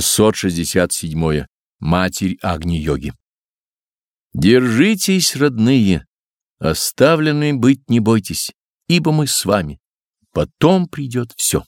667. Матерь Агни-йоги. Держитесь, родные, оставленные быть не бойтесь, ибо мы с вами. Потом придет все.